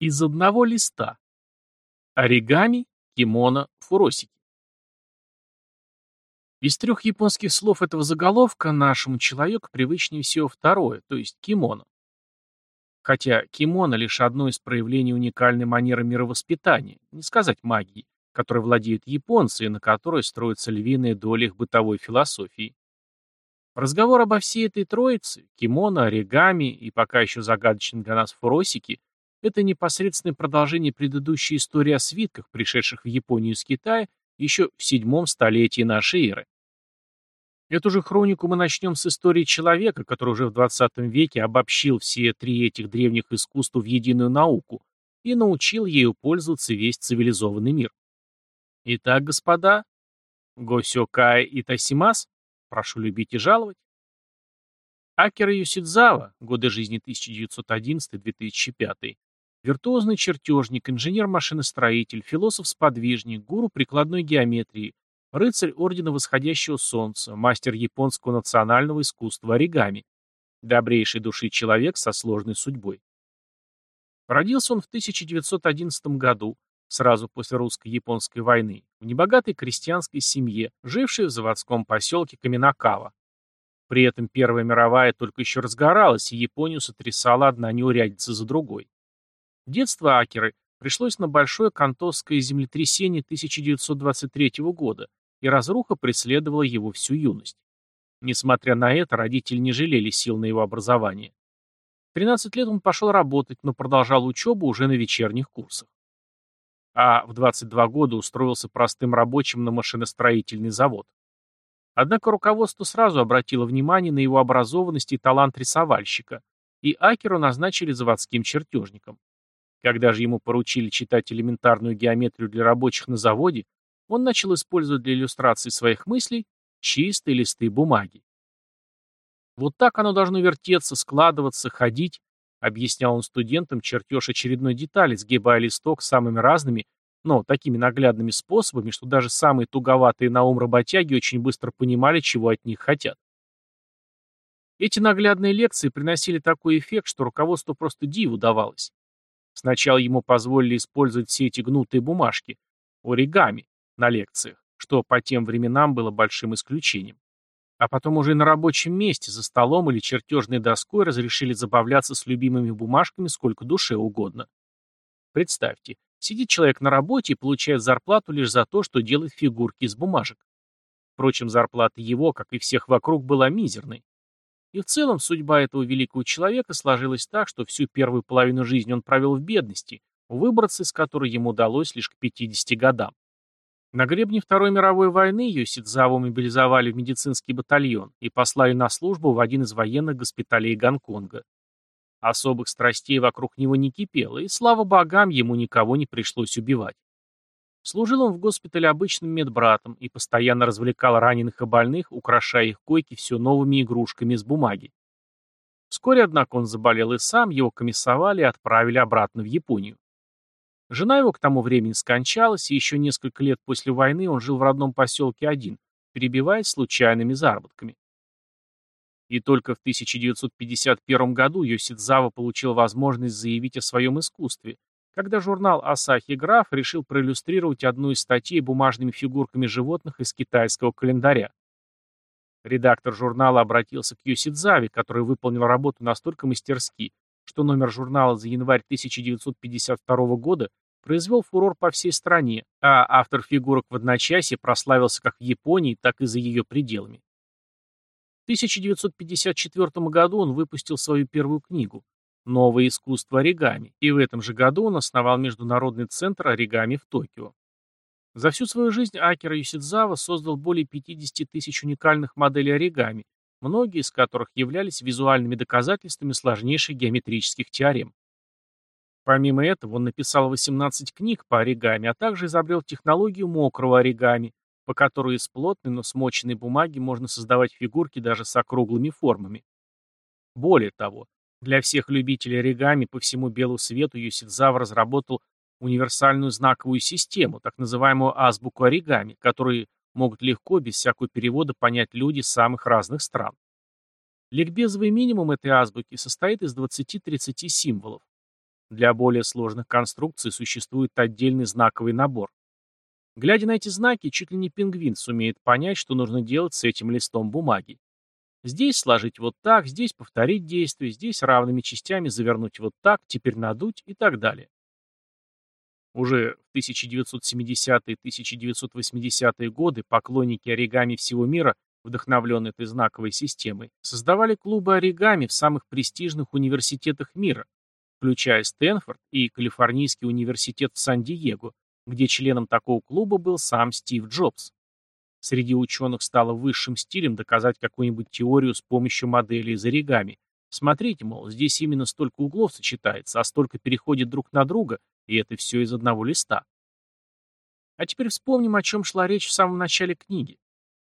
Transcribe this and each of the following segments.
Из одного листа. Оригами, кимоно, фуросики. Из трех японских слов этого заголовка нашему человеку привычнее всего второе, то есть кимоно. Хотя кимоно лишь одно из проявлений уникальной манеры мировоспитания, не сказать магии, которой владеют японцы и на которой строится львиная доля их бытовой философии. Разговор обо всей этой троице, кимоно, оригами и пока еще загадочные для нас фуросики, это непосредственное продолжение предыдущей истории о свитках, пришедших в Японию из Китая еще в седьмом столетии нашей эры. Эту же хронику мы начнем с истории человека, который уже в 20 веке обобщил все три этих древних искусства в единую науку и научил ею пользоваться весь цивилизованный мир. Итак, господа, Госёкай и Тасимас, прошу любить и жаловать. Акера Юсидзава, годы жизни 1911-2005, Виртуозный чертежник, инженер-машиностроитель, философ-сподвижник, гуру прикладной геометрии, рыцарь Ордена Восходящего Солнца, мастер японского национального искусства оригами, добрейший души человек со сложной судьбой. Родился он в 1911 году, сразу после русско-японской войны, в небогатой крестьянской семье, жившей в заводском поселке Каминакава. При этом Первая мировая только еще разгоралась, и Японию сотрясала одна неурядица за другой. Детство Акеры пришлось на большое кантосское землетрясение 1923 года, и разруха преследовала его всю юность. Несмотря на это, родители не жалели сил на его образование. В 13 лет он пошел работать, но продолжал учебу уже на вечерних курсах. А в 22 года устроился простым рабочим на машиностроительный завод. Однако руководство сразу обратило внимание на его образованность и талант рисовальщика, и Акеру назначили заводским чертежником. Когда же ему поручили читать элементарную геометрию для рабочих на заводе, он начал использовать для иллюстрации своих мыслей чистые листы бумаги. Вот так оно должно вертеться, складываться, ходить, объяснял он студентам чертеж очередной детали, сгибая листок самыми разными, но такими наглядными способами, что даже самые туговатые на ум работяги очень быстро понимали, чего от них хотят. Эти наглядные лекции приносили такой эффект, что руководству просто диву давалось. Сначала ему позволили использовать все эти гнутые бумажки, оригами, на лекциях, что по тем временам было большим исключением. А потом уже на рабочем месте, за столом или чертежной доской разрешили забавляться с любимыми бумажками сколько душе угодно. Представьте, сидит человек на работе и получает зарплату лишь за то, что делает фигурки из бумажек. Впрочем, зарплата его, как и всех вокруг, была мизерной. И в целом судьба этого великого человека сложилась так, что всю первую половину жизни он провел в бедности, выбраться из которой ему удалось лишь к 50 годам. На гребне Второй мировой войны Йосидзаву мобилизовали в медицинский батальон и послали на службу в один из военных госпиталей Гонконга. Особых страстей вокруг него не кипело, и, слава богам, ему никого не пришлось убивать. Служил он в госпитале обычным медбратом и постоянно развлекал раненых и больных, украшая их койки все новыми игрушками из бумаги. Вскоре, однако, он заболел и сам, его комиссовали и отправили обратно в Японию. Жена его к тому времени скончалась, и еще несколько лет после войны он жил в родном поселке один, перебиваясь случайными заработками. И только в 1951 году Йосидзава получил возможность заявить о своем искусстве, когда журнал «Асахи Граф» решил проиллюстрировать одну из статей бумажными фигурками животных из китайского календаря. Редактор журнала обратился к Йосидзаве, который выполнил работу настолько мастерски, что номер журнала за январь 1952 года произвел фурор по всей стране, а автор фигурок в одночасье прославился как в Японии, так и за ее пределами. В 1954 году он выпустил свою первую книгу «Новое искусство оригами», и в этом же году он основал Международный центр оригами в Токио. За всю свою жизнь Акера Юсидзава создал более 50 тысяч уникальных моделей оригами, многие из которых являлись визуальными доказательствами сложнейших геометрических теорем. Помимо этого, он написал 18 книг по оригами, а также изобрел технологию мокрого оригами, по которой из плотной, но смоченной бумаги можно создавать фигурки даже с округлыми формами. Более того, для всех любителей оригами по всему белу свету Юсидзава разработал универсальную знаковую систему, так называемую азбуку оригами, которые могут легко, без всякого перевода, понять люди самых разных стран. Ликбезовый минимум этой азбуки состоит из 20-30 символов. Для более сложных конструкций существует отдельный знаковый набор. Глядя на эти знаки, чуть ли не пингвин сумеет понять, что нужно делать с этим листом бумаги. Здесь сложить вот так, здесь повторить действие, здесь равными частями завернуть вот так, теперь надуть и так далее. Уже в 1970-1980-е годы поклонники оригами всего мира, вдохновленные этой знаковой системой, создавали клубы оригами в самых престижных университетах мира, включая Стэнфорд и Калифорнийский университет в Сан-Диего, где членом такого клуба был сам Стив Джобс. Среди ученых стало высшим стилем доказать какую-нибудь теорию с помощью модели из оригами. Смотрите, мол, здесь именно столько углов сочетается, а столько переходит друг на друга, и это все из одного листа. А теперь вспомним, о чем шла речь в самом начале книги.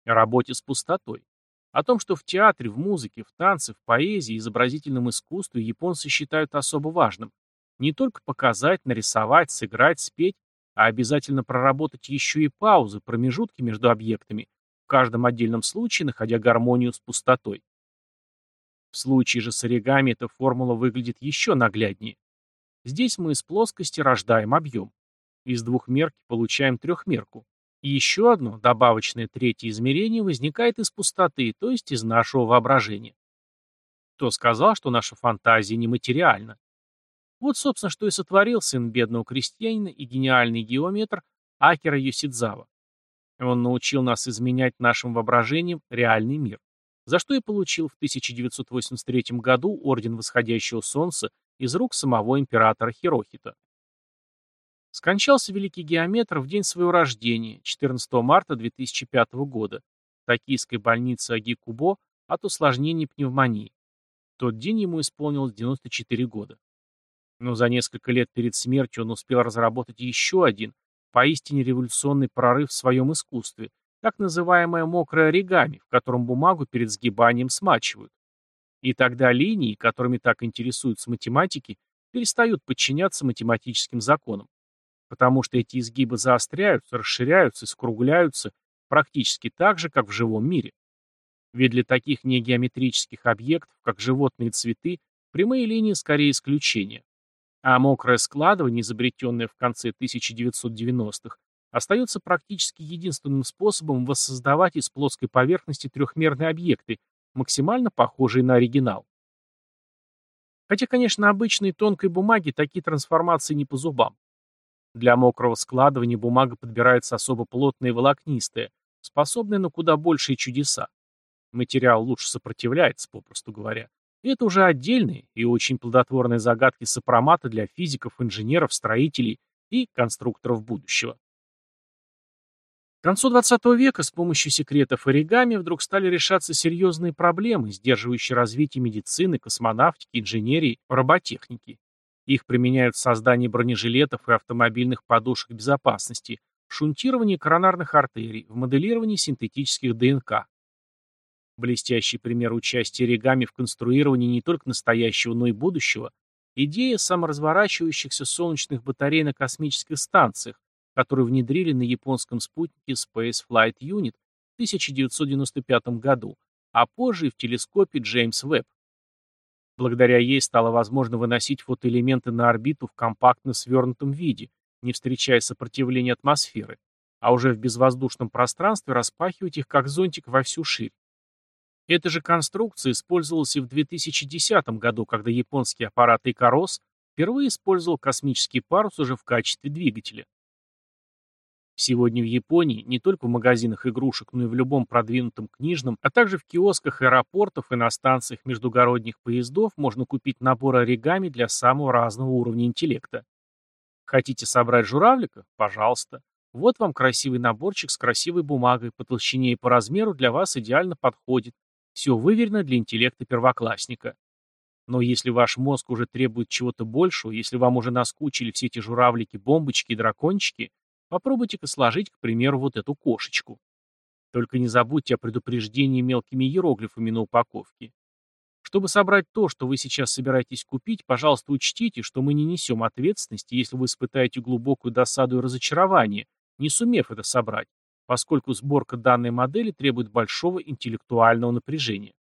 О работе с пустотой. О том, что в театре, в музыке, в танце, в поэзии, изобразительном искусстве японцы считают особо важным. Не только показать, нарисовать, сыграть, спеть, а обязательно проработать еще и паузы, промежутки между объектами, в каждом отдельном случае находя гармонию с пустотой. В случае же с оригами эта формула выглядит еще нагляднее. Здесь мы из плоскости рождаем объем. Из двухмерки получаем трехмерку. И еще одно, добавочное третье измерение, возникает из пустоты, то есть из нашего воображения. Кто сказал, что наша фантазия нематериальна? Вот, собственно, что и сотворил сын бедного крестьянина и гениальный геометр Акера Йосидзава. Он научил нас изменять нашим воображением реальный мир, за что и получил в 1983 году Орден Восходящего Солнца из рук самого императора Хирохита. Скончался великий геометр в день своего рождения, 14 марта 2005 года, в токийской больнице Агикубо от осложнений пневмонии. В тот день ему исполнилось 94 года. Но за несколько лет перед смертью он успел разработать еще один, поистине революционный прорыв в своем искусстве, так называемое мокрое оригами, в котором бумагу перед сгибанием смачивают. И тогда линии, которыми так интересуются математики, перестают подчиняться математическим законам. Потому что эти изгибы заостряются, расширяются и скругляются практически так же, как в живом мире. Ведь для таких негеометрических объектов, как животные цветы, прямые линии скорее исключение. А мокрое складывание, изобретенное в конце 1990-х, остается практически единственным способом воссоздавать из плоской поверхности трехмерные объекты, максимально похожие на оригинал. Хотя, конечно, обычной тонкой бумаге такие трансформации не по зубам. Для мокрого складывания бумага подбирается особо плотная и волокнистая, способная на куда большие чудеса. Материал лучше сопротивляется, попросту говоря. Это уже отдельные и очень плодотворные загадки сопромата для физиков, инженеров, строителей и конструкторов будущего. К концу 20 века с помощью секретов оригами вдруг стали решаться серьезные проблемы, сдерживающие развитие медицины, космонавтики, инженерии, роботехники. Их применяют в создании бронежилетов и автомобильных подушек безопасности, в шунтировании коронарных артерий, в моделировании синтетических ДНК. Блестящий пример участия оригами в конструировании не только настоящего, но и будущего – идея саморазворачивающихся солнечных батарей на космических станциях, которую внедрили на японском спутнике Space Flight Unit в 1995 году, а позже и в телескопе Джеймс Веб. Благодаря ей стало возможно выносить фотоэлементы на орбиту в компактно свернутом виде, не встречая сопротивления атмосферы, а уже в безвоздушном пространстве распахивать их как зонтик во всю ширь. Эта же конструкция использовалась и в 2010 году, когда японский аппарат Икарос впервые использовал космический парус уже в качестве двигателя. Сегодня в Японии не только в магазинах игрушек, но и в любом продвинутом книжном, а также в киосках аэропортов и на станциях междугородних поездов можно купить набор оригами для самого разного уровня интеллекта. Хотите собрать журавлика? Пожалуйста. Вот вам красивый наборчик с красивой бумагой, по толщине и по размеру для вас идеально подходит, все выверено для интеллекта первоклассника. Но если ваш мозг уже требует чего-то большего, если вам уже наскучили все эти журавлики, бомбочки и дракончики, попробуйте-ка сложить, к примеру, вот эту кошечку. Только не забудьте о предупреждении мелкими иероглифами на упаковке. Чтобы собрать то, что вы сейчас собираетесь купить, пожалуйста, учтите, что мы не несем ответственности, если вы испытаете глубокую досаду и разочарование, не сумев это собрать, поскольку сборка данной модели требует большого интеллектуального напряжения.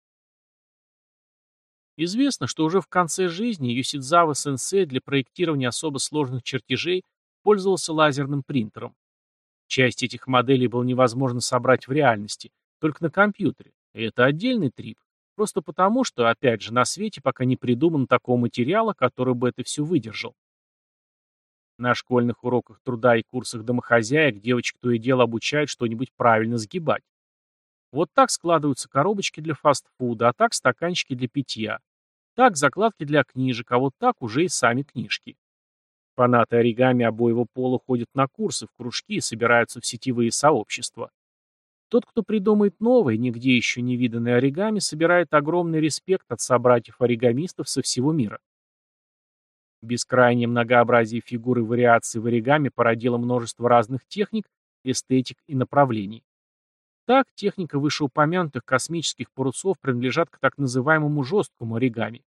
Известно, что уже в конце жизни Юсидзава сенсей для проектирования особо сложных чертежей пользовался лазерным принтером. Часть этих моделей было невозможно собрать в реальности, только на компьютере. И это отдельный трип. Просто потому, что, опять же, на свете пока не придуман такого материала, который бы это все выдержал. На школьных уроках труда и курсах домохозяек девочек то и дело обучают что-нибудь правильно сгибать. Вот так складываются коробочки для фастфуда, а так стаканчики для питья. Так закладки для книжек, а вот так уже и сами книжки. Фанаты оригами обоего пола ходят на курсы, в кружки и собираются в сетевые сообщества. Тот, кто придумает новое, нигде еще не виданное оригами, собирает огромный респект от собратьев-оригамистов со всего мира. Бескрайнее многообразие фигур и вариаций в оригами породило множество разных техник, эстетик и направлений. Так, техника вышеупомянутых космических парусов принадлежат к так называемому жесткому оригами.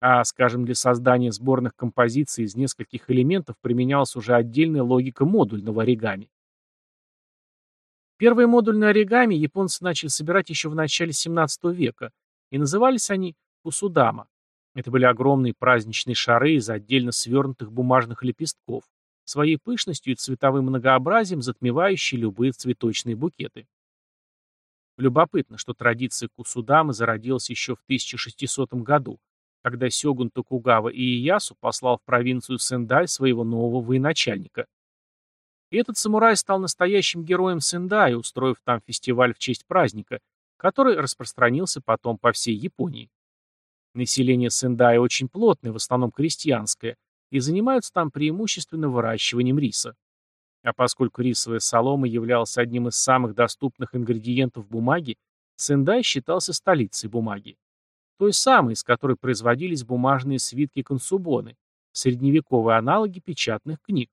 А, скажем, для создания сборных композиций из нескольких элементов применялась уже отдельная логика модульного оригами. Первые модульные оригами японцы начали собирать еще в начале 17 века, и назывались они кусудама. Это были огромные праздничные шары из отдельно свернутых бумажных лепестков, своей пышностью и цветовым многообразием затмевающие любые цветочные букеты. Любопытно, что традиция кусудамы зародилась еще в 1600 году, когда сёгун Токугава Иеясу послал в провинцию Сендай своего нового военачальника. И этот самурай стал настоящим героем Сендая, устроив там фестиваль в честь праздника, который распространился потом по всей Японии. Население Сендая очень плотное, в основном крестьянское, и занимаются там преимущественно выращиванием риса. А поскольку рисовая солома являлась одним из самых доступных ингредиентов бумаги, Сендай считался столицей бумаги. Той самой, из которой производились бумажные свитки-консубоны, средневековые аналоги печатных книг.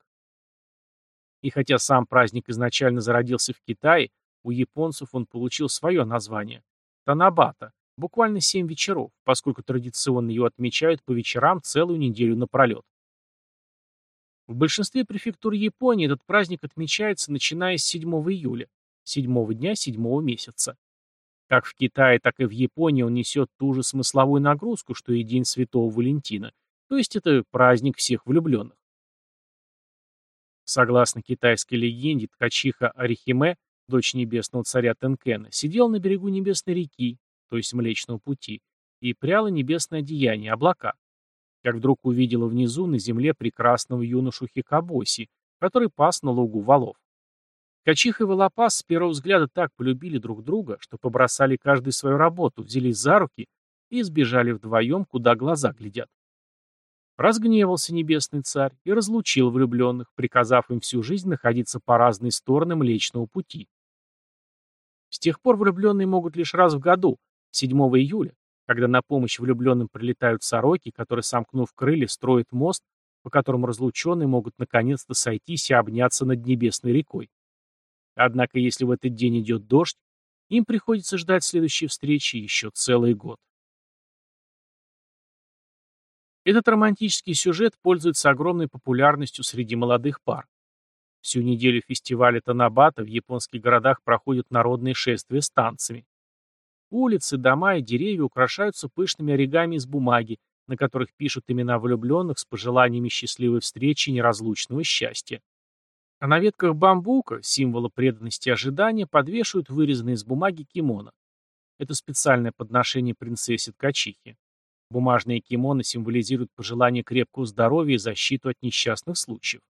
И хотя сам праздник изначально зародился в Китае, у японцев он получил свое название – Танабата, Буквально семь вечеров, поскольку традиционно его отмечают по вечерам целую неделю напролет. В большинстве префектур Японии этот праздник отмечается начиная с 7 июля, седьмого дня седьмого месяца. Как в Китае, так и в Японии он несет ту же смысловую нагрузку, что и День Святого Валентина, то есть это праздник всех влюбленных. Согласно китайской легенде, ткачиха Арихиме, дочь небесного царя Тенкена, сидела на берегу небесной реки, то есть Млечного Пути, и пряло небесное одеяние, облака. Как вдруг увидела внизу на земле прекрасного юношу Хикабоси, который пас на лугу валов. Качиха и Волопас с первого взгляда так полюбили друг друга, что побросали каждый свою работу, взялись за руки и сбежали вдвоем, куда глаза глядят. Разгневался небесный царь и разлучил влюбленных, приказав им всю жизнь находиться по разные стороны Млечного Пути. С тех пор влюбленные могут лишь раз в году 7 июля, когда на помощь влюбленным прилетают сороки, которые, сомкнув крылья, строят мост, по которому разлученные могут наконец-то сойтись и обняться над небесной рекой. Однако, если в этот день идет дождь, им приходится ждать следующей встречи еще целый год. Этот романтический сюжет пользуется огромной популярностью среди молодых пар. Всю неделю фестиваля Танабата в японских городах проходят народные шествия с танцами. Улицы, дома и деревья украшаются пышными оригами из бумаги, на которых пишут имена влюбленных с пожеланиями счастливой встречи и неразлучного счастья. А на ветках бамбука, символа преданности и ожидания, подвешивают вырезанные из бумаги кимоно. Это специальное подношение принцессе Ткачихи. Бумажные кимоно символизируют пожелание крепкого здоровья и защиту от несчастных случаев.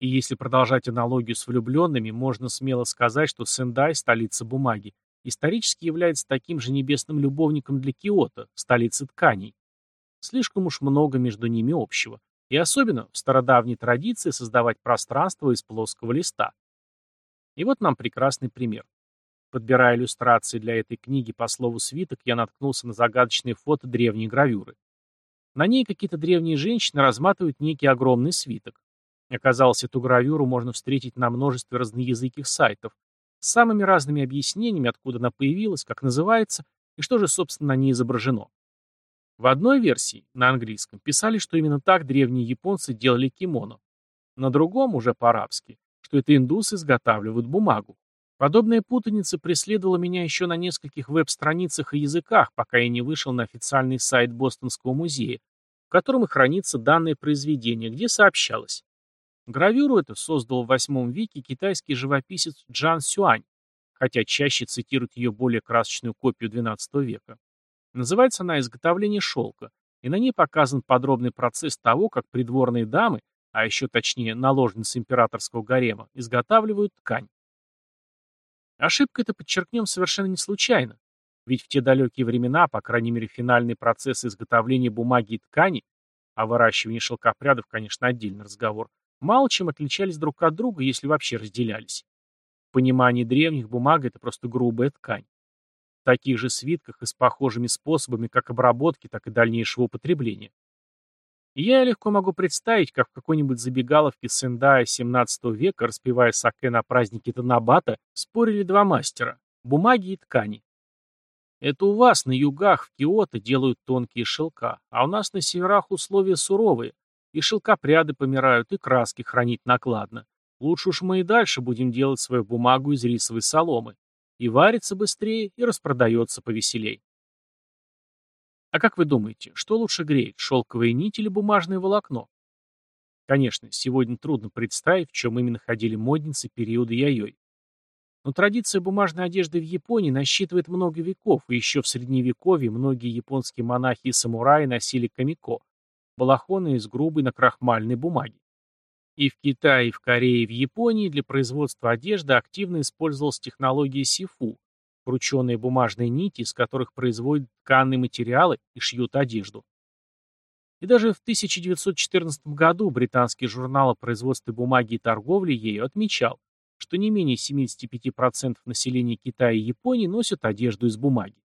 И если продолжать аналогию с влюбленными, можно смело сказать, что Сендай – столица бумаги, исторически является таким же небесным любовником для Киото, столицы тканей. Слишком уж много между ними общего. И особенно в стародавней традиции создавать пространство из плоского листа. И вот нам прекрасный пример. Подбирая иллюстрации для этой книги по слову «свиток», я наткнулся на загадочные фото древней гравюры. На ней какие-то древние женщины разматывают некий огромный свиток. Оказалось, эту гравюру можно встретить на множестве разноязыких сайтов, с самыми разными объяснениями, откуда она появилась, как называется и что же, собственно, на ней изображено. В одной версии, на английском, писали, что именно так древние японцы делали кимоно. На другом, уже по-арабски, что это индусы изготавливают бумагу. Подобная путаница преследовала меня еще на нескольких веб-страницах и языках, пока я не вышел на официальный сайт Бостонского музея, в котором и хранится данное произведение, где сообщалось. Гравюру эту создал в VIII веке китайский живописец Джан Сюань, хотя чаще цитирует ее более красочную копию XII века. Называется она «Изготовление шелка», и на ней показан подробный процесс того, как придворные дамы, а еще точнее наложницы императорского гарема, изготавливают ткань. Ошибка это, подчеркнем, совершенно не случайно, ведь в те далекие времена, по крайней мере финальный процесс изготовления бумаги и ткани, а выращивание шелкопрядов, конечно, отдельный разговор, мало чем отличались друг от друга, если вообще разделялись. В понимании древних бумага – это просто грубая ткань таких же свитках и с похожими способами как обработки, так и дальнейшего употребления. И я легко могу представить, как в какой-нибудь забегаловке Сендая 17 века, распевая саке на празднике Танабата, спорили два мастера – бумаги и ткани. Это у вас на югах в Киото делают тонкие шелка, а у нас на северах условия суровые, и шелкопряды помирают, и краски хранить накладно. Лучше уж мы и дальше будем делать свою бумагу из рисовой соломы и варится быстрее, и распродается повеселей. А как вы думаете, что лучше греет, шелковая нить или бумажное волокно? Конечно, сегодня трудно представить, в чем именно ходили модницы периода яйой. Но традиция бумажной одежды в Японии насчитывает много веков, и еще в средневековье многие японские монахи и самураи носили камико – балахоны из грубой накрахмальной бумаги. И в Китае, и в Корее, и в Японии для производства одежды активно использовалась технология сифу, крученые бумажные нити, из которых производят тканые материалы и шьют одежду. И даже в 1914 году британский журнал о производстве бумаги и торговле ею отмечал, что не менее 75% населения Китая и Японии носят одежду из бумаги.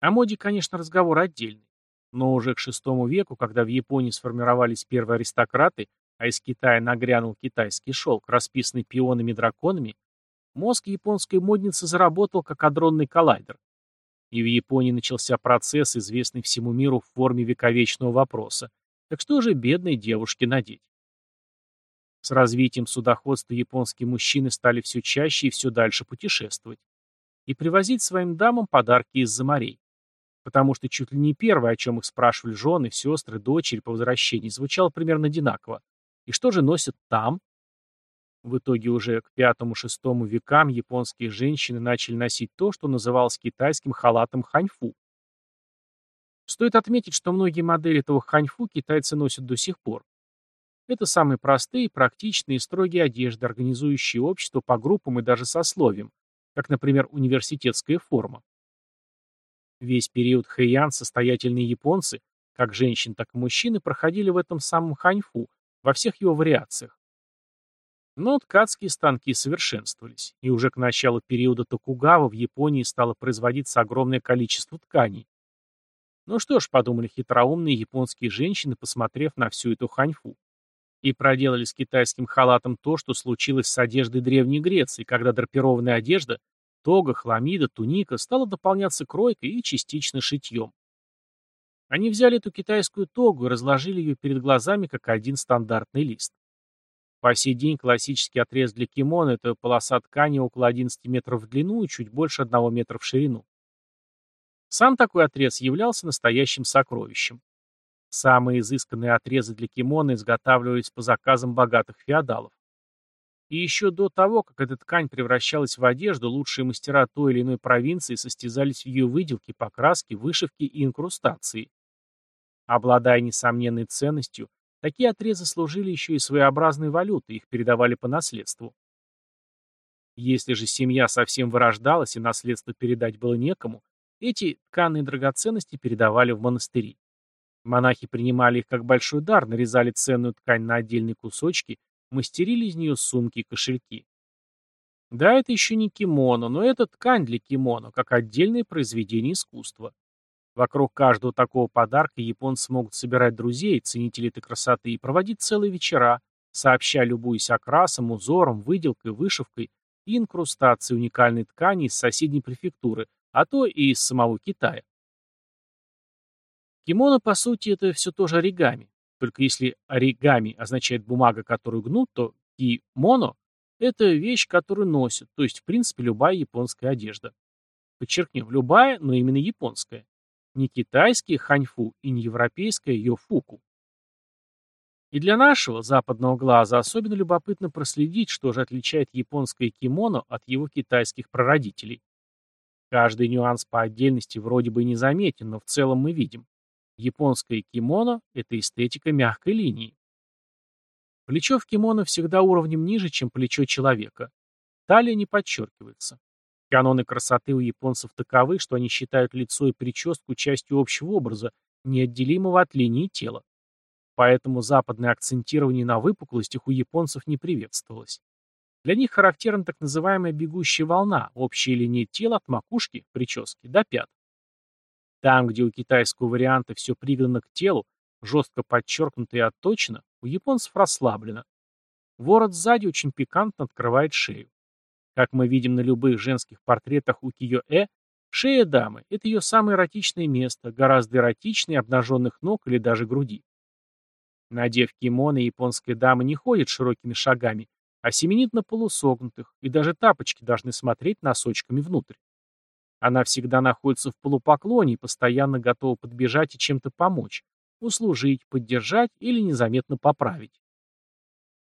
О моде, конечно, разговор отдельный. Но уже к VI веку, когда в Японии сформировались первые аристократы, а из Китая нагрянул китайский шелк, расписанный пионами-драконами, мозг японской модницы заработал как адронный коллайдер. И в Японии начался процесс, известный всему миру в форме вековечного вопроса. Так что же бедной девушке надеть? С развитием судоходства японские мужчины стали все чаще и все дальше путешествовать и привозить своим дамам подарки из-за морей потому что чуть ли не первое, о чем их спрашивали жены, сестры, дочери по возвращении, звучало примерно одинаково. И что же носят там? В итоге уже к пятому-шестому векам японские женщины начали носить то, что называлось китайским халатом ханьфу. Стоит отметить, что многие модели этого ханьфу китайцы носят до сих пор. Это самые простые, практичные и строгие одежды, организующие общество по группам и даже сословиям, как, например, университетская форма. Весь период хэйян состоятельные японцы, как женщин, так и мужчины, проходили в этом самом ханьфу, во всех его вариациях. Но ткацкие станки совершенствовались, и уже к началу периода Токугава в Японии стало производиться огромное количество тканей. Ну что ж, подумали хитроумные японские женщины, посмотрев на всю эту ханьфу. И проделали с китайским халатом то, что случилось с одеждой Древней Греции, когда драпированная одежда Тога, хламида, туника стала дополняться кройкой и частично шитьем. Они взяли эту китайскую тогу и разложили ее перед глазами как один стандартный лист. По сей день классический отрез для кимоно – это полоса ткани около 11 метров в длину и чуть больше 1 метра в ширину. Сам такой отрез являлся настоящим сокровищем. Самые изысканные отрезы для кимоно изготавливались по заказам богатых феодалов. И еще до того, как эта ткань превращалась в одежду, лучшие мастера той или иной провинции состязались в ее выделке, покраске, вышивке и инкрустации. Обладая несомненной ценностью, такие отрезы служили еще и своеобразной валютой, их передавали по наследству. Если же семья совсем вырождалась и наследство передать было некому, эти тканые драгоценности передавали в монастыри. Монахи принимали их как большой дар, нарезали ценную ткань на отдельные кусочки мастерили из нее сумки и кошельки. Да, это еще не кимоно, но это ткань для кимоно, как отдельное произведение искусства. Вокруг каждого такого подарка японцы могут собирать друзей, ценителей этой красоты и проводить целые вечера, сообща любуясь окрасом, узором, выделкой, вышивкой и инкрустацией уникальной ткани из соседней префектуры, а то и из самого Китая. Кимоно, по сути, это все тоже оригами. Только если оригами означает бумага, которую гнут, то кимоно – Это вещь, которую носят, то есть, в принципе, любая японская одежда. Подчеркнем, любая, но именно японская. Не китайский ханьфу и не европейская йофуку. И для нашего западного глаза особенно любопытно проследить, что же отличает японское кимоно от его китайских прародителей. Каждый нюанс по отдельности вроде бы не заметен, но в целом мы видим. Японское кимоно – это эстетика мягкой линии. Плечо в кимоно всегда уровнем ниже, чем плечо человека. Талия не подчеркивается. Каноны красоты у японцев таковы, что они считают лицо и прическу частью общего образа, неотделимого от линии тела. Поэтому западное акцентирование на выпуклостях у японцев не приветствовалось. Для них характерна так называемая бегущая волна, общая линия тела от макушки, прически, до пят. Там, где у китайского варианта все пригнано к телу, жестко подчеркнуто и отточено, у японцев расслаблено. Ворот сзади очень пикантно открывает шею. Как мы видим на любых женских портретах у Кио-э, шея дамы – это ее самое эротичное место, гораздо эротичнее обнаженных ног или даже груди. Надев кимоно, японская дама не ходит широкими шагами, а семенит на полусогнутых, и даже тапочки должны смотреть носочками внутрь. Она всегда находится в полупоклоне и постоянно готова подбежать и чем-то помочь, услужить, поддержать или незаметно поправить.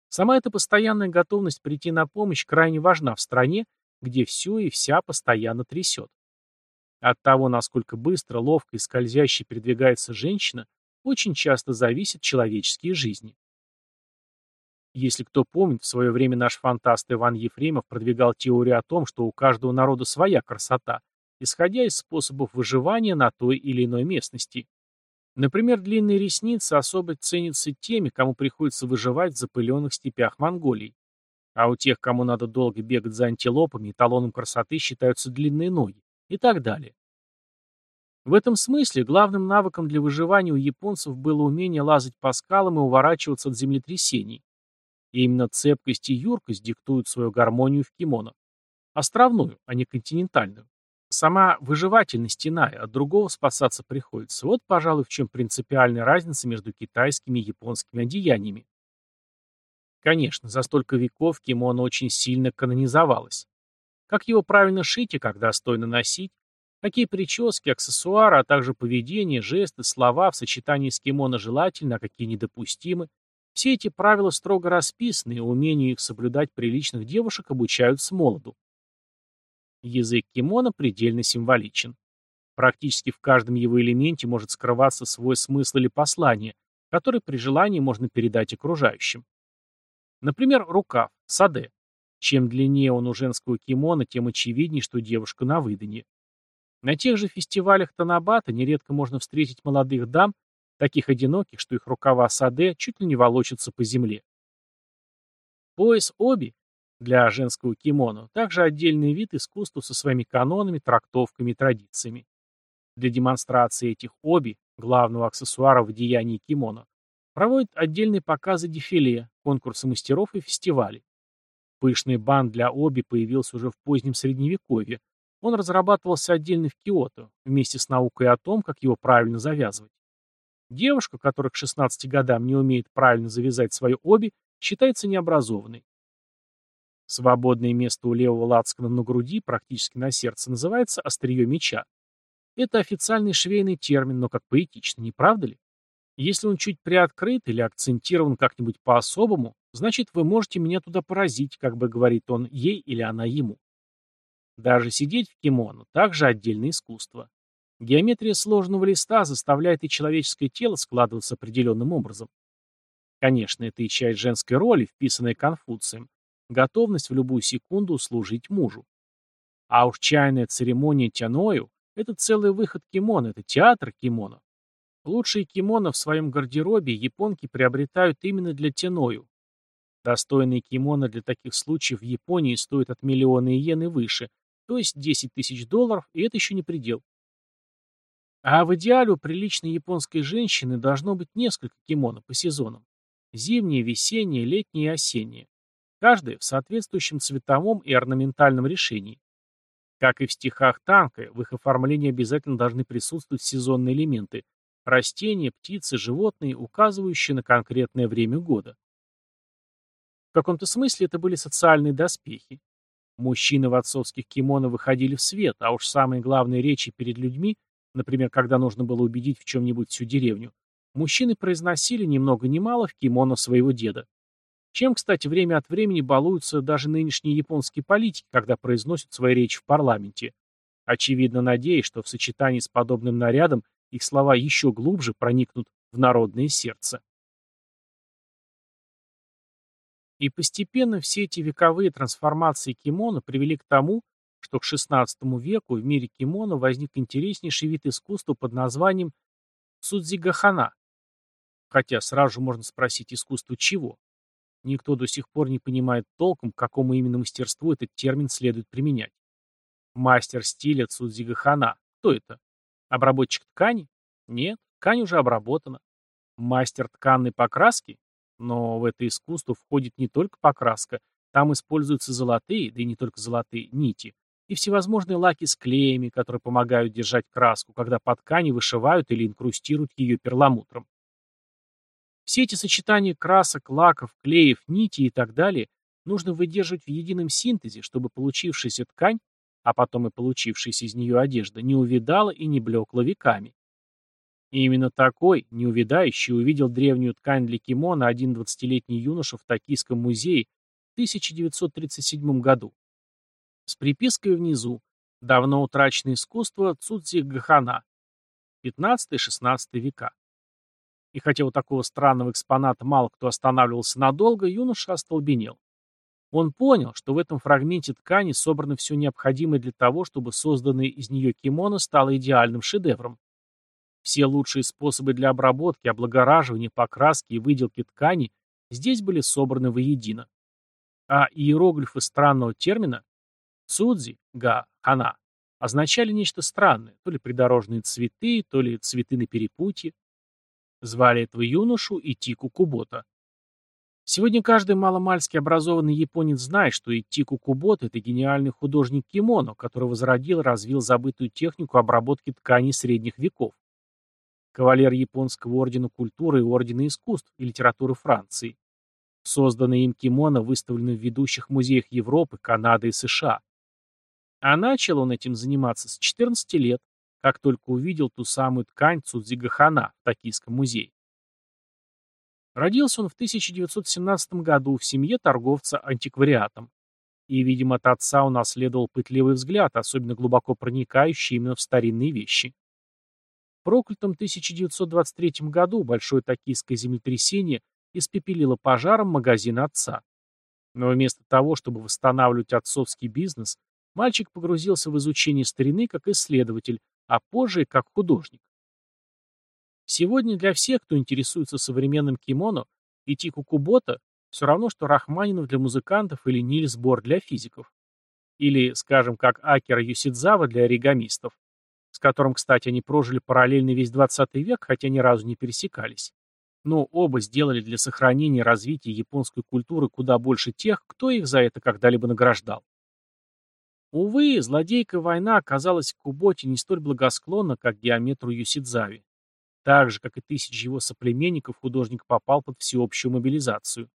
Сама эта постоянная готовность прийти на помощь крайне важна в стране, где все и вся постоянно трясет. От того, насколько быстро, ловко и скользяще передвигается женщина, очень часто зависят человеческие жизни. Если кто помнит, в свое время наш фантаст Иван Ефремов продвигал теорию о том, что у каждого народа своя красота, исходя из способов выживания на той или иной местности. Например, длинные ресницы особо ценятся теми, кому приходится выживать в запыленных степях Монголии. А у тех, кому надо долго бегать за антилопами, эталоном красоты считаются длинные ноги и так далее. В этом смысле главным навыком для выживания у японцев было умение лазать по скалам и уворачиваться от землетрясений. И именно цепкость и юркость диктуют свою гармонию в кимоно. Островную, а не континентальную. Сама выживательность иная, от другого спасаться приходится. Вот, пожалуй, в чем принципиальная разница между китайскими и японскими одеяниями. Конечно, за столько веков кимоно очень сильно канонизовалось. Как его правильно шить и как достойно носить, Какие прически, аксессуары, а также поведение, жесты, слова в сочетании с кимоно желательны, а какие недопустимы. Все эти правила строго расписаны, и умению их соблюдать приличных девушек обучают с молоду. Язык кимоно предельно символичен. Практически в каждом его элементе может скрываться свой смысл или послание, который при желании можно передать окружающим. Например, рукав, саде. Чем длиннее он у женского кимоно, тем очевиднее, что девушка на выданье. На тех же фестивалях Танабата нередко можно встретить молодых дам, таких одиноких, что их рукава саде чуть ли не волочатся по земле. Пояс оби для женского кимоно также отдельный вид искусства со своими канонами, трактовками и традициями. Для демонстрации этих оби, главного аксессуара в одеянии кимоно, проводят отдельные показы дефиле, конкурсы мастеров и фестивали. Пышный бан для оби появился уже в позднем средневековье, он разрабатывался отдельно в Киото, вместе с наукой о том, как его правильно завязывать. Девушка, которая к 16 годам не умеет правильно завязать свое оби, считается необразованной. Свободное место у левого лацкана на груди, практически на сердце, называется острие меча. Это официальный швейный термин, но как поэтично, не правда ли? Если он чуть приоткрыт или акцентирован как-нибудь по-особому, значит, вы можете меня туда поразить, как бы говорит он ей или она ему. Даже сидеть в кимоно – также отдельное искусство. Геометрия сложного листа заставляет и человеческое тело складываться определенным образом. Конечно, это и часть женской роли, вписанная Конфуцием. Готовность в любую секунду служить мужу. А уж чайная церемония тяною – это целый выход кимоно, это театр кимоно. Лучшие кимоно в своем гардеробе японки приобретают именно для тяною. Достойные кимоно для таких случаев в Японии стоят от миллиона иен и выше, то есть 10 тысяч долларов, и это еще не предел. А в идеале у приличной японской женщины должно быть несколько кимоно по сезонам. Зимнее, весеннее, летнее и осеннее. Каждое в соответствующем цветовом и орнаментальном решении. Как и в стихах танка, в их оформлении обязательно должны присутствовать сезонные элементы – растения, птицы, животные, указывающие на конкретное время года. В каком-то смысле это были социальные доспехи. Мужчины в отцовских кимоно выходили в свет, а уж самые главные речи перед людьми, например, когда нужно было убедить в чем-нибудь всю деревню, мужчины произносили ни много ни мало в кимоно своего деда. Чем, кстати, время от времени балуются даже нынешние японские политики, когда произносят свои речи в парламенте, очевидно надеясь, что в сочетании с подобным нарядом их слова еще глубже проникнут в народное сердце. И постепенно все эти вековые трансформации кимоно привели к тому, что к XVI веку в мире кимоно возник интереснейший вид искусства под названием судзигахана. Хотя сразу можно спросить, искусство чего? Никто до сих пор не понимает толком, к какому именно мастерству этот термин следует применять. Мастер стиля Цудзигахана. Кто это? Обработчик ткани? Нет, ткань уже обработана. Мастер тканной покраски? Но в это искусство входит не только покраска, там используются золотые, да и не только золотые, нити, и всевозможные лаки с клеями, которые помогают держать краску, когда по ткани вышивают или инкрустируют ее перламутром. Все эти сочетания красок, лаков, клеев, нитей и так далее нужно выдерживать в едином синтезе, чтобы получившаяся ткань, а потом и получившаяся из нее одежда, не увидала и не блекла веками. И именно такой, неувидающий, увидел древнюю ткань для кимона один двадцатилетний юноша в Токийском музее в 1937 году. С припиской внизу «Давно утраченное искусство Цудзи Гахана» 15-16 века. И хотя у такого странного экспоната мало кто останавливался надолго, юноша остолбенел. Он понял, что в этом фрагменте ткани собрано все необходимое для того, чтобы созданное из нее кимоно стало идеальным шедевром. Все лучшие способы для обработки, облагораживания, покраски и выделки ткани здесь были собраны воедино. А иероглифы странного термина «цудзи», «га», «хана» означали нечто странное, то ли придорожные цветы, то ли цветы на перепутье. Звали этого юношу Итику Кубота. Сегодня каждый маломальски образованный японец знает, что Итику Кубота – это гениальный художник кимоно, который возродил и развил забытую технику обработки тканей средних веков. Кавалер японского ордена культуры и ордена искусств и литературы Франции. Созданные им кимоно выставлены в ведущих музеях Европы, Канады и США. А начал он этим заниматься с 14 лет, как только увидел ту самую ткань Цудзигахана в Токийском музее. Родился он в 1917 году в семье торговца антиквариатом. И, видимо, от отца унаследовал пытливый взгляд, особенно глубоко проникающий именно в старинные вещи. В проклятом 1923 году большое токийское землетрясение испепелило пожаром магазин отца. Но вместо того, чтобы восстанавливать отцовский бизнес, мальчик погрузился в изучение старины как исследователь, а позже как художник. Сегодня для всех, кто интересуется современным кимоно, Итику Кубота все равно, что Рахманинов для музыкантов или Нильс Бор для физиков. Или, скажем, как Акера Юсидзава для оригамистов, с которым, кстати, они прожили параллельно весь 20 век, хотя ни разу не пересекались. Но оба сделали для сохранения и развития японской культуры куда больше тех, кто их за это когда-либо награждал. Увы, злодейка война оказалась к Куботе не столь благосклонна, как геометру Юсидзави. Так же, как и тысячи его соплеменников, художник попал под всеобщую мобилизацию.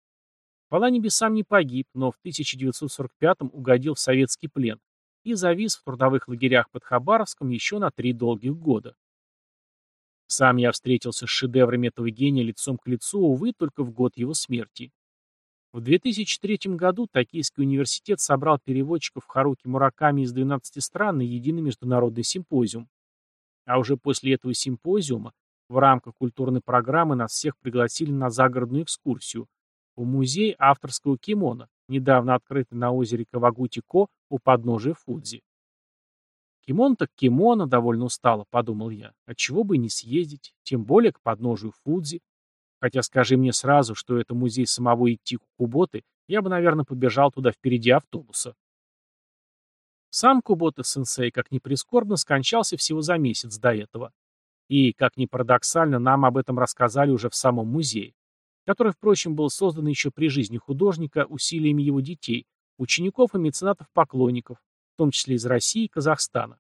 Хвала небесам не погиб, но в 1945-м угодил в советский плен и завис в трудовых лагерях под Хабаровском еще на три долгих года. Сам я встретился с шедеврами этого гения лицом к лицу, увы, только в год его смерти. В 2003 году Токийский университет собрал переводчиков Харуки Мураками из 12 стран на единый международный симпозиум. А уже после этого симпозиума в рамках культурной программы нас всех пригласили на загородную экскурсию в музей авторского кимоно, недавно открытый на озере Кавагути-Ко у подножия Фудзи. Кимон так кимоно, довольно устало, подумал я. Отчего бы и не съездить, тем более к подножию Фудзи. Хотя скажи мне сразу, что это музей самого Итику Куботы, я бы, наверное, побежал туда впереди автобуса. Сам Кубота-сенсей, как ни прискорбно, скончался всего за месяц до этого. И, как ни парадоксально, нам об этом рассказали уже в самом музее, который, впрочем, был создан еще при жизни художника усилиями его детей, учеников и меценатов-поклонников, в том числе из России и Казахстана.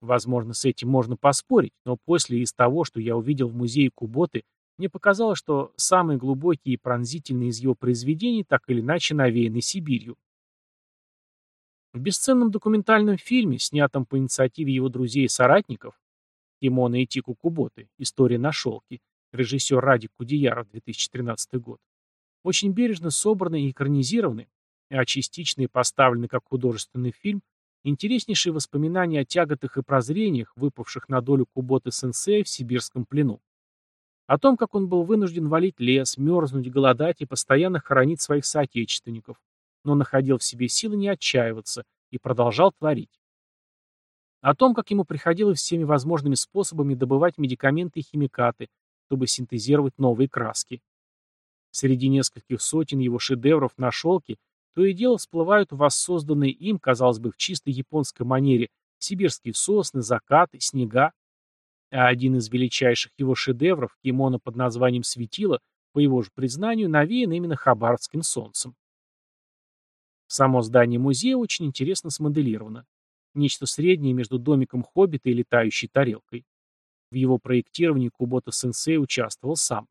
Возможно, с этим можно поспорить, но после из того, что я увидел в музее Куботы, Мне показалось, что самые глубокие и пронзительные из его произведений так или иначе навеяны Сибирью. В бесценном документальном фильме, снятом по инициативе его друзей и соратников, Кимона и Тику Куботы, «История на шелке», режиссер Радик Кудеяров, 2013 год, очень бережно собраны и экранизированы, а частично и поставлены как художественный фильм, интереснейшие воспоминания о тяготах и прозрениях, выпавших на долю Куботы-сенсея в сибирском плену. О том, как он был вынужден валить лес, мерзнуть, голодать и постоянно хоронить своих соотечественников, но находил в себе силы не отчаиваться и продолжал творить. О том, как ему приходилось всеми возможными способами добывать медикаменты и химикаты, чтобы синтезировать новые краски. Среди нескольких сотен его шедевров на шелке то и дело всплывают воссозданные им, казалось бы, в чистой японской манере, сибирские сосны, закаты, снега. А один из величайших его шедевров, кимоно под названием «Светило», по его же признанию, навеян именно хабаровским солнцем. Само здание музея очень интересно смоделировано. Нечто среднее между домиком хоббита и летающей тарелкой. В его проектировании Кубота-сенсей участвовал сам.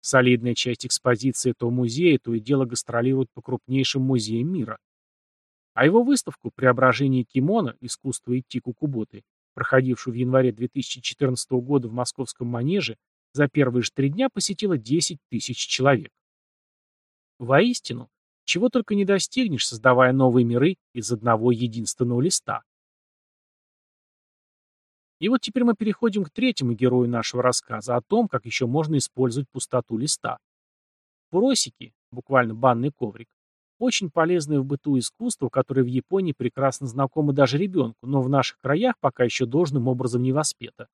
Солидная часть экспозиции этого музея то и дело гастролирует по крупнейшим музеям мира. А его выставку «Преображение кимоно. Искусство идти кукуботы», проходившую в январе 2014 года в московском манеже, за первые же три дня посетило 10 тысяч человек. Воистину, чего только не достигнешь, создавая новые миры из одного единственного листа. И вот теперь мы переходим к третьему герою нашего рассказа, о том, как еще можно использовать пустоту листа. Фуросики, буквально банный коврик, очень полезное в быту искусство, которое в Японии прекрасно знакомо даже ребенку, но в наших краях пока еще должным образом не воспето.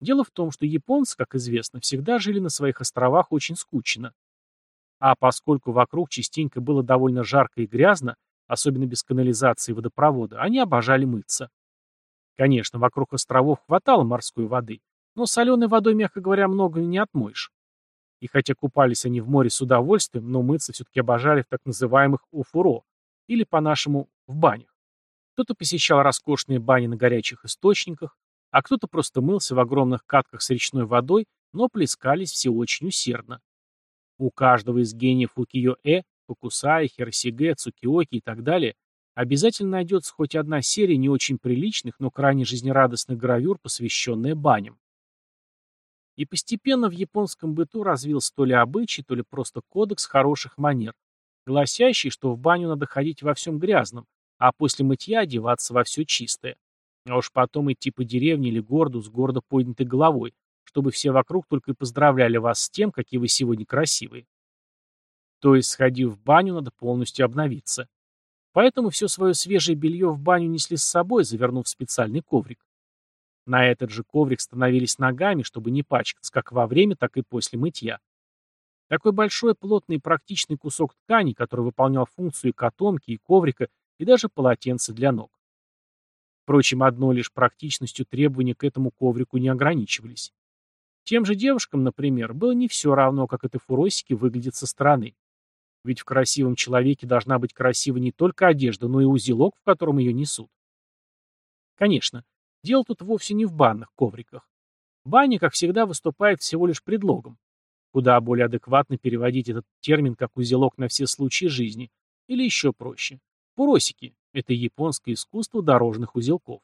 Дело в том, что японцы, как известно, всегда жили на своих островах очень скучно. А поскольку вокруг частенько было довольно жарко и грязно, особенно без канализации и водопровода, они обожали мыться. Конечно, вокруг островов хватало морской воды, но соленой водой, мягко говоря, много не отмоешь. И хотя купались они в море с удовольствием, но мыться все-таки обожали в так называемых уфуро, или по-нашему в банях. Кто-то посещал роскошные бани на горячих источниках, а кто-то просто мылся в огромных катках с речной водой, но плескались все очень усердно. У каждого из гениев Укиё-э, Фукусаи, Хиросиге, Цукиоки и так далее Обязательно найдется хоть одна серия не очень приличных, но крайне жизнерадостных гравюр, посвященная баням. И постепенно в японском быту развился то ли обычай, то ли просто кодекс хороших манер, гласящий, что в баню надо ходить во всем грязном, а после мытья одеваться во все чистое. А уж потом идти по деревне или городу с гордо поднятой головой, чтобы все вокруг только и поздравляли вас с тем, какие вы сегодня красивые. То есть, сходив в баню, надо полностью обновиться. Поэтому все свое свежее белье в баню несли с собой, завернув в специальный коврик. На этот же коврик становились ногами, чтобы не пачкаться как во время, так и после мытья. Такой большой, плотный и практичный кусок ткани, который выполнял функцию и котомки, и коврика, и даже полотенца для ног. Впрочем, одной лишь практичностью требования к этому коврику не ограничивались. Тем же девушкам, например, было не все равно, как это фуросики выглядят со стороны. Ведь в красивом человеке должна быть красива не только одежда, но и узелок, в котором ее несут. Конечно, дело тут вовсе не в банных ковриках. Баня, как всегда, выступает всего лишь предлогом. Куда более адекватно переводить этот термин как узелок на все случаи жизни. Или еще проще. Пуросики – это японское искусство дорожных узелков.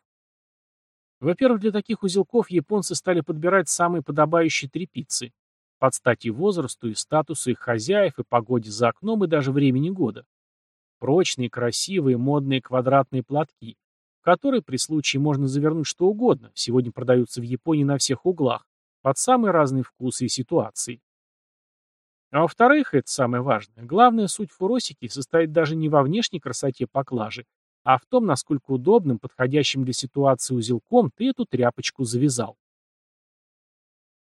Во-первых, для таких узелков японцы стали подбирать самые подобающие трепицы под стать возрасту, и статусу их хозяев, и погоде за окном, и даже времени года. Прочные, красивые, модные квадратные платки, которые при случае можно завернуть что угодно, сегодня продаются в Японии на всех углах, под самые разные вкусы и ситуации. А во-вторых, это самое важное, главная суть фуросики состоит даже не во внешней красоте поклажи, а в том, насколько удобным, подходящим для ситуации узелком ты эту тряпочку завязал.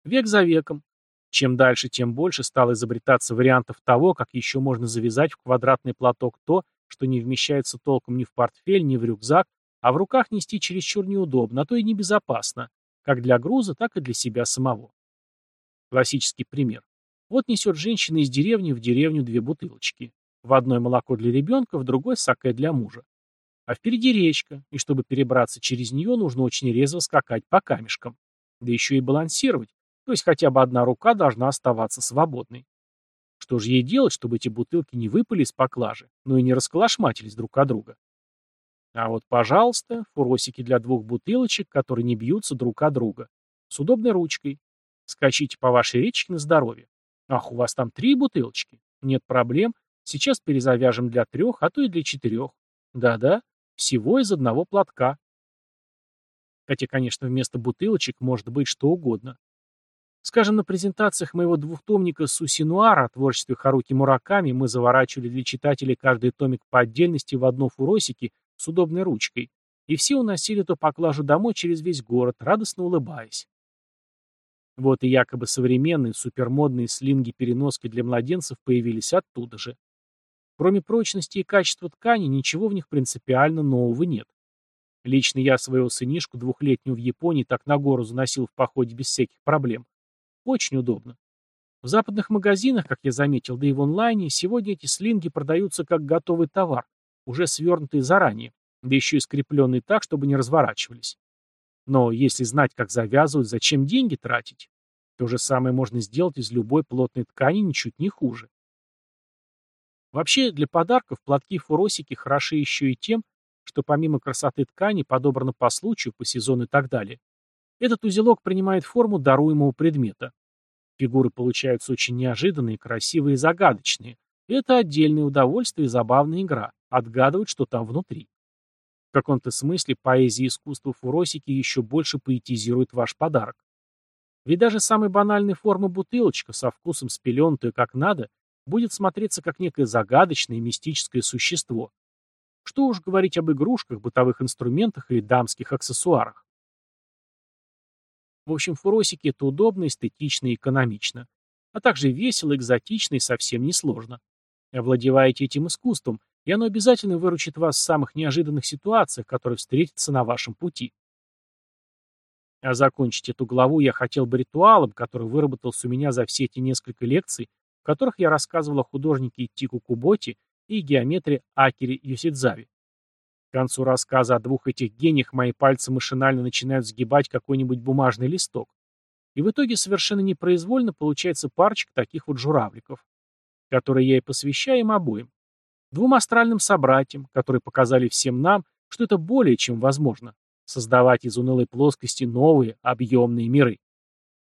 Век за веком, чем дальше, тем больше стало изобретаться вариантов того, как еще можно завязать в квадратный платок то, что не вмещается толком ни в портфель, ни в рюкзак, а в руках нести чересчур неудобно, а то и небезопасно, как для груза, так и для себя самого. Классический пример. Вот несет женщина из деревни в деревню две бутылочки. В одной молоко для ребенка, в другой саке для мужа. А впереди речка, и чтобы перебраться через нее, нужно очень резво скакать по камешкам. Да еще и балансировать, То есть хотя бы одна рука должна оставаться свободной. Что же ей делать, чтобы эти бутылки не выпали из поклажи, но и не расколошматились друг от друга? А вот, пожалуйста, фуросики для двух бутылочек, которые не бьются друг от друга. С удобной ручкой. Скачите по вашей речке на здоровье. Ах, у вас там три бутылочки. Нет проблем. Сейчас перезавяжем для трех, а то и для четырех. Да-да, всего из одного платка. Хотя, конечно, вместо бутылочек может быть что угодно. Скажем, на презентациях моего двухтомника Сусинуара о творчестве Харуки Мураками мы заворачивали для читателей каждый томик по отдельности в одно фуросики с удобной ручкой, и все уносили эту поклажу домой через весь город, радостно улыбаясь. Вот и якобы современные супермодные слинги-переноски для младенцев появились оттуда же. Кроме прочности и качества ткани, ничего в них принципиально нового нет. Лично я своего сынишку двухлетнего в Японии так на гору заносил в походе без всяких проблем. Очень удобно. В западных магазинах, как я заметил, да и в онлайне, сегодня эти слинги продаются как готовый товар, уже свернутые заранее, да еще и скрепленные так, чтобы не разворачивались. Но если знать, как завязывать, зачем деньги тратить? То же самое можно сделать из любой плотной ткани ничуть не хуже. Вообще, для подарков платки-фуросики хороши еще и тем, что помимо красоты ткани подобрано по случаю, по сезону и так далее. Этот узелок принимает форму даруемого предмета. Фигуры получаются очень неожиданные, красивые и загадочные. Это отдельное удовольствие и забавная игра – отгадывать, что там внутри. В каком-то смысле поэзия искусства фуросики еще больше поэтизирует ваш подарок. Ведь даже самой банальной формы бутылочка со вкусом спеленутая как надо будет смотреться как некое загадочное мистическое существо. Что уж говорить об игрушках, бытовых инструментах или дамских аксессуарах. В общем, фуросики это удобно, эстетично и экономично. А также весело, экзотично и совсем несложно. Овладеваете этим искусством, и оно обязательно выручит вас в самых неожиданных ситуациях, которые встретятся на вашем пути. А закончить эту главу я хотел бы ритуалом, который выработался у меня за все эти несколько лекций, в которых я рассказывал о художнике Тику Куботи и геометрии Акири Юсидзави. К концу рассказа о двух этих гениях мои пальцы машинально начинают сгибать какой-нибудь бумажный листок. И в итоге совершенно непроизвольно получается парочка таких вот журавликов, которые я и посвящаю им обоим. Двум астральным собратьям, которые показали всем нам, что это более чем возможно – создавать из унылой плоскости новые, объемные миры.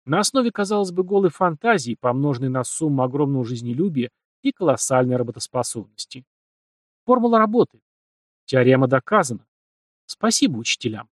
На основе, казалось бы, голой фантазии, помноженной на сумму огромного жизнелюбия и колоссальной работоспособности. Формула работает. Теорема доказана. Спасибо учителям.